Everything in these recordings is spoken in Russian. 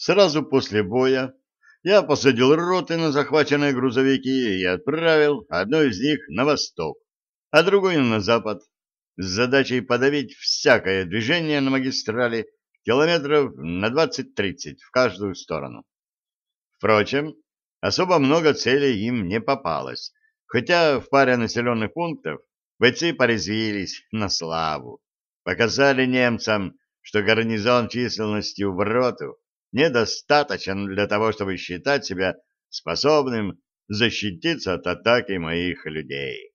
Сразу после боя я посадил роты на захваченные грузовики и отправил одну из них на восток, а другую на запад, с задачей подавить всякое движение на магистрали километров на 20-30 в каждую сторону. Впрочем, особо много целей им не попалось, хотя в паре населенных пунктов бойцы порезвились на славу, показали немцам, что гарнизон численностью в роту недостаточен для того, чтобы считать себя способным защититься от атаки моих людей.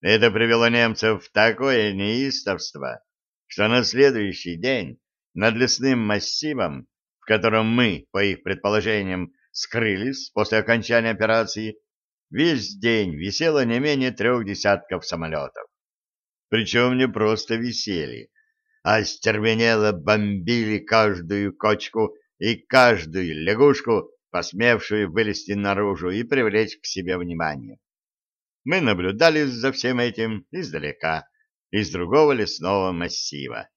Это привело немцев в такое неистовство, что на следующий день над лесным массивом, в котором мы, по их предположениям, скрылись после окончания операции, весь день висело не менее трех десятков самолетов. Причем не просто висели, а стервенело бомбили каждую кочку и каждую лягушку, посмевшую вылезти наружу и привлечь к себе внимание. Мы наблюдали за всем этим издалека, из другого лесного массива.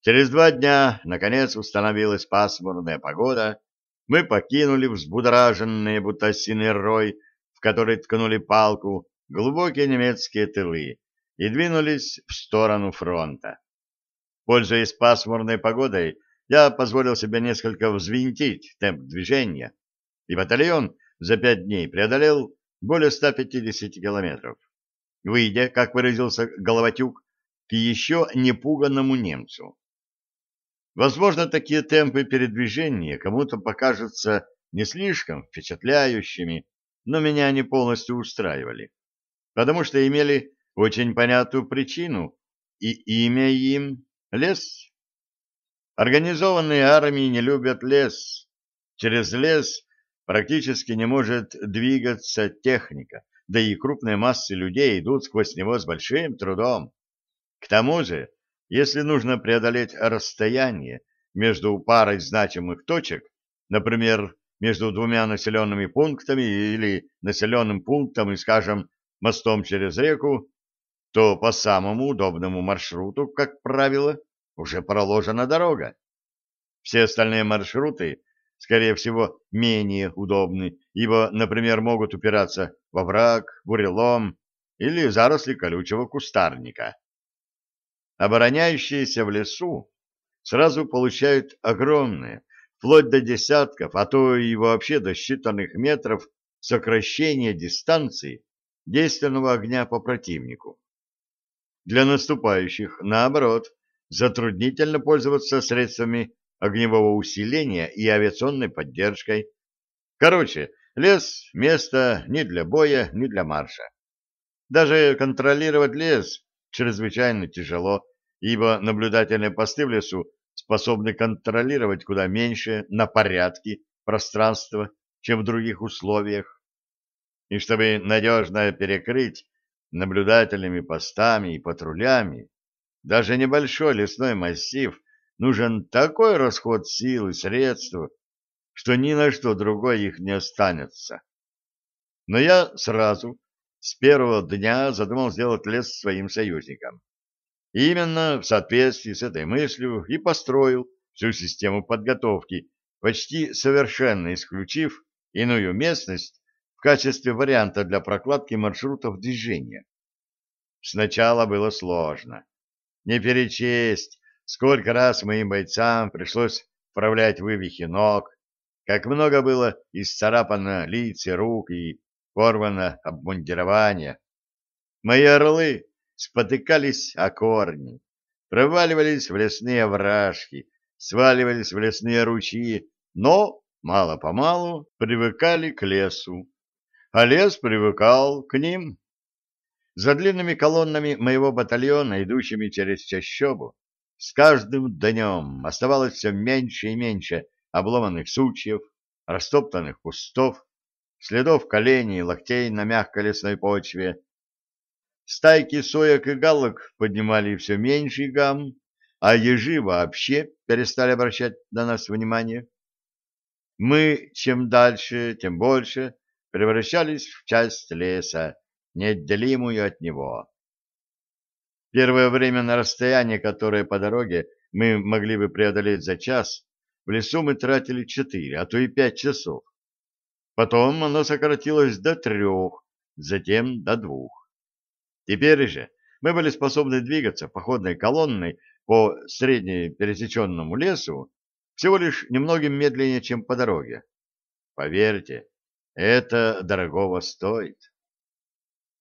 Через два дня, наконец, установилась пасмурная погода, мы покинули взбудораженные, будто осиный рой, в который ткнули палку, глубокие немецкие тылы, и двинулись в сторону фронта. Пользуясь пасмурной погодой, я позволил себе несколько взвинтить темп движения, и батальон за пять дней преодолел более 150 километров, выйдя, как выразился Головатюк, к еще непуганному немцу. Возможно, такие темпы передвижения кому-то покажутся не слишком впечатляющими, но меня они полностью устраивали, потому что имели очень понятную причину, и имя им — лес. Организованные армии не любят лес. Через лес практически не может двигаться техника, да и крупные массы людей идут сквозь него с большим трудом. К тому же, если нужно преодолеть расстояние между парой значимых точек, например, между двумя населенными пунктами или населенным пунктом и, скажем, мостом через реку, то по самому удобному маршруту, как правило, уже проложена дорога. Все остальные маршруты, скорее всего, менее удобны, ибо, например, могут упираться во враг, бурелом или заросли колючего кустарника. Обороняющиеся в лесу сразу получают огромные, вплоть до десятков, а то и вообще до считанных метров сокращения дистанции действенного огня по противнику. Для наступающих, наоборот, затруднительно пользоваться средствами огневого усиления и авиационной поддержкой. Короче, лес — место ни для боя, ни для марша. Даже контролировать лес чрезвычайно тяжело, ибо наблюдательные посты в лесу способны контролировать куда меньше на порядке пространства, чем в других условиях. И чтобы надежно перекрыть наблюдательными постами и патрулями, даже небольшой лесной массив нужен такой расход сил и средств, что ни на что другое их не останется. Но я сразу, с первого дня, задумал сделать лес своим союзником. Именно в соответствии с этой мыслью и построил всю систему подготовки, почти совершенно исключив иную местность в качестве варианта для прокладки маршрутов движения. Сначала было сложно. Не перечесть, сколько раз моим бойцам пришлось вправлять вывихи ног, как много было исцарапано лиц и рук и порвано обмундирование. Мои орлы спотыкались о корни, проваливались в лесные овражки, сваливались в лесные ручьи, но мало-помалу привыкали к лесу а лес привыкал к ним. За длинными колоннами моего батальона, идущими через чащобу, с каждым днем оставалось все меньше и меньше обломанных сучьев, растоптанных кустов, следов коленей и локтей на мягкой лесной почве. Стайки соек и галок поднимали все меньший гам, а ежи вообще перестали обращать на нас внимание. Мы чем дальше, тем больше превращались в часть леса, неотделимую от него. Первое время на расстояние, которое по дороге мы могли бы преодолеть за час, в лесу мы тратили четыре, а то и пять часов. Потом оно сократилось до трех, затем до двух. Теперь же мы были способны двигаться походной колонной по среднепересеченному лесу всего лишь немногим медленнее, чем по дороге. Поверьте, это дорогого стоит.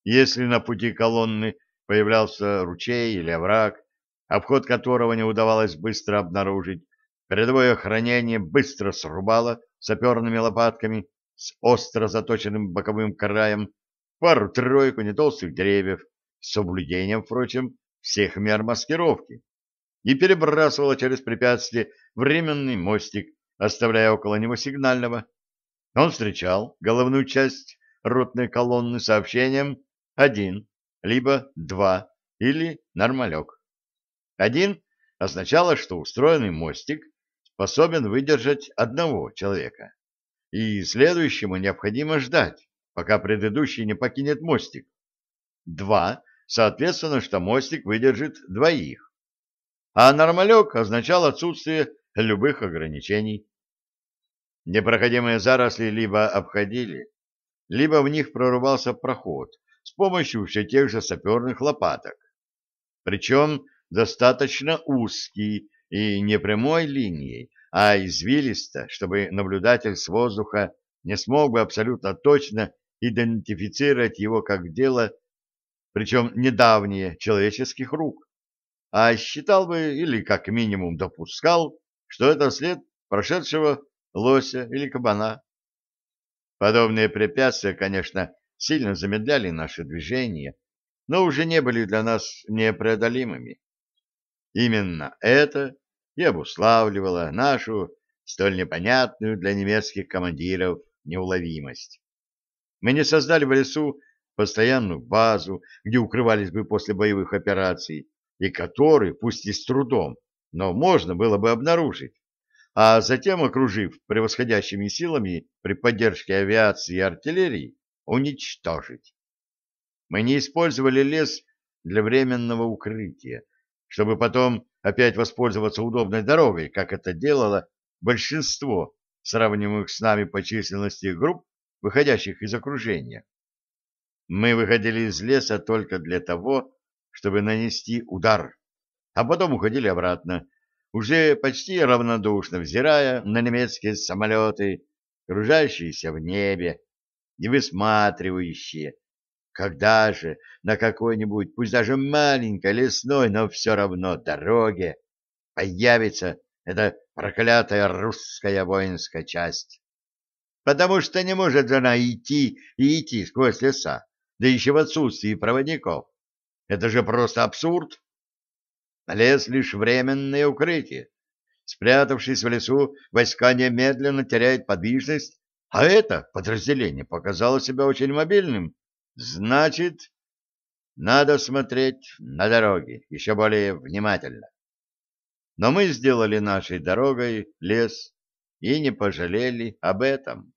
Если на пути колонны появлялся ручей или овраг, обход которого не удавалось быстро обнаружить, передовое охранение быстро срубало саперными лопатками с остро заточенным боковым краем пару-тройку нетолстых деревьев, с соблюдением, впрочем, всех мер маскировки, и перебрасывало через препятствие временный мостик, оставляя около него сигнального. Он встречал головную часть ротной колонны сообщением «один», либо «два» или «нормалек». Один означало, что устроенный мостик способен выдержать одного человека, и следующему необходимо ждать, пока предыдущий не покинет мостик. Два, соответственно, что мостик выдержит двоих. А нормалек означал отсутствие любых ограничений. Непроходимые заросли либо обходили, либо в них прорубался проход с помощью все тех же саперных лопаток. Причем достаточно узкий и не прямой линией, а извилисто, чтобы наблюдатель с воздуха не смог бы абсолютно точно идентифицировать его как дело, причем недавнее, человеческих рук, а считал бы или как минимум допускал, что это след прошедшего лося или кабана. Подобные препятствия, конечно, сильно замедляли наше движение, но уже не были для нас непреодолимыми. Именно это и обуславливало нашу столь непонятную для немецких командиров неуловимость. Мы не создали в лесу постоянную базу, где укрывались бы после боевых операций, и который, пусть и с трудом, но можно было бы обнаружить, а затем, окружив превосходящими силами при поддержке авиации и артиллерии, уничтожить. Мы не использовали лес для временного укрытия, чтобы потом опять воспользоваться удобной дорогой, как это делало большинство сравнимых с нами по численности групп, выходящих из окружения. Мы выходили из леса только для того, чтобы нанести удар, а потом уходили обратно, уже почти равнодушно взирая на немецкие самолеты, кружащиеся в небе и высматривающие, когда же на какой-нибудь, пусть даже маленькой лесной, но все равно дороге появится эта проклятая русская воинская часть? Потому что не может же она идти и идти сквозь леса, да еще в отсутствии проводников. Это же просто абсурд. Лес — лишь временное укрытие. Спрятавшись в лесу, войска немедленно теряют подвижность, а это подразделение показало себя очень мобильным. Значит, надо смотреть на дороги еще более внимательно. Но мы сделали нашей дорогой лес и не пожалели об этом.